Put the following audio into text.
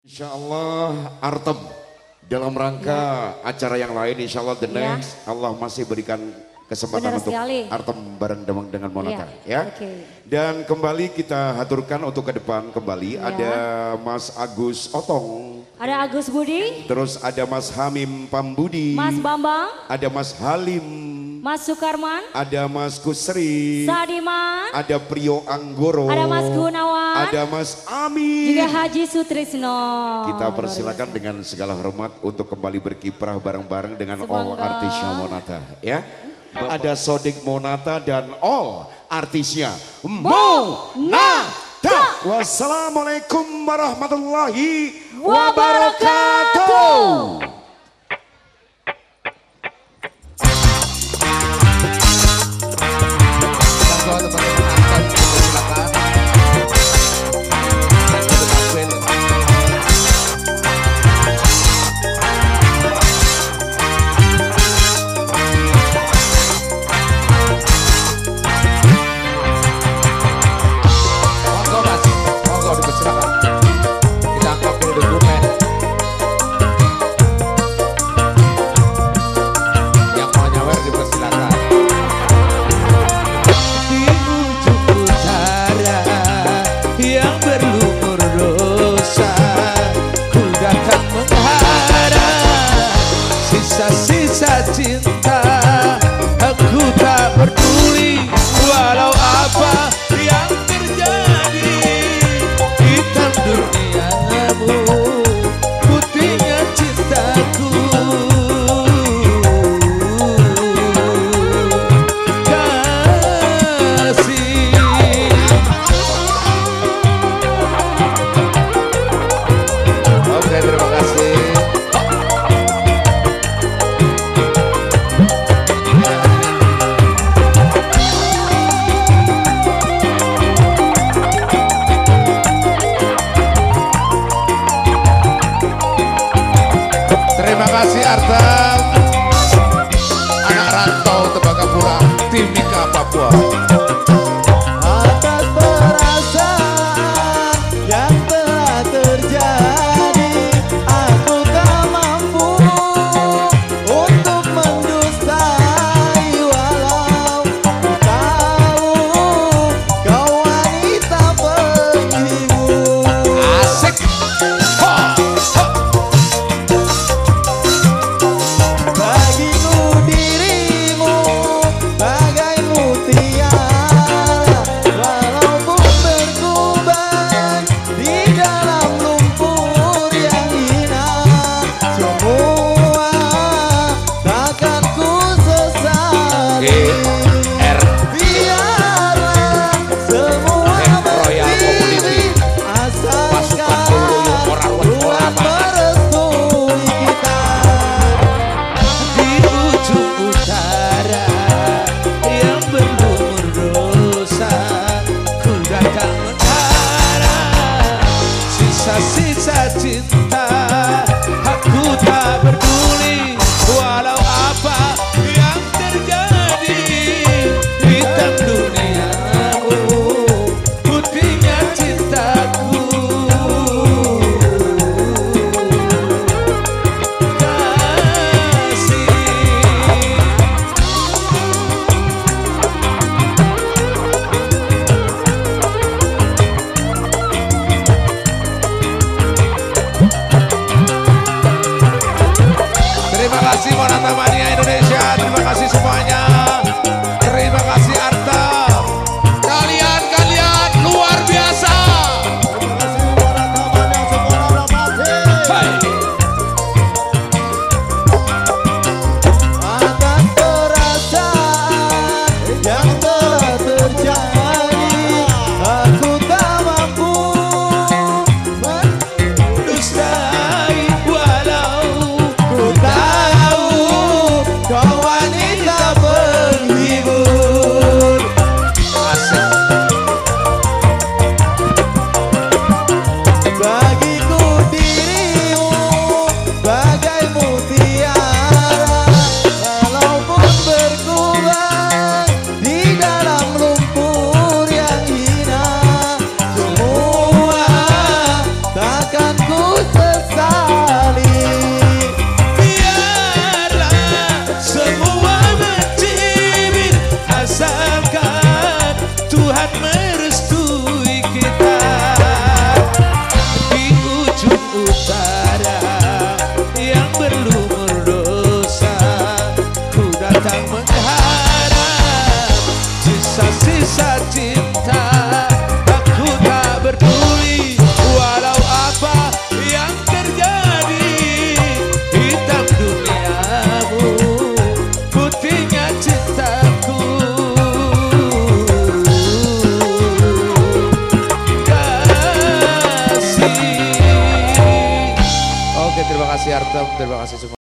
Insya Allah Artem dalam rangka acara yang lain Insya Allah the Ya. next Allah masih berikan kesempatan Benar untuk sekali. Artem bareng dengan, dengan Monata Ya, ya. oke. Dan kembali kita haturkan untuk ke depan kembali Ya. ada Mas Agus Otong, Ada Agus Budi, terus ada Mas Hamim Pambudi, Mas Bambang, ada Mas Halim, Mas Sukarman, ada Mas Kusri, Sadiman, ada Prio Anggoro, ada Mas Gunawan, ada Mas Amin. juga Haji Sutrisno. Kita persilakan dengan segala hormat untuk kembali berkiprah bareng-bareng dengan all Semoga. artisnya Monata ya. Ada Sodik Monata dan all artisnya Monata. Wassalamualaikum warahmatullahi wabarakatuh. yang perlu berdosa Terima kasih. Terima kasih Artam Anak rantau Tembagapura Timika Papua kasih Monata Mania Indonesia. Terima kasih semuanya. Artem. Terima kasih semua.